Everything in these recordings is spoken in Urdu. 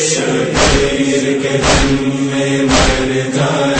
شبیر کے دن میں مر جائے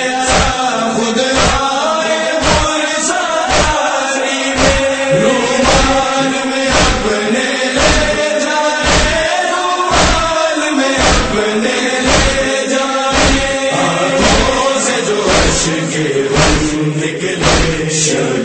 کے نکلے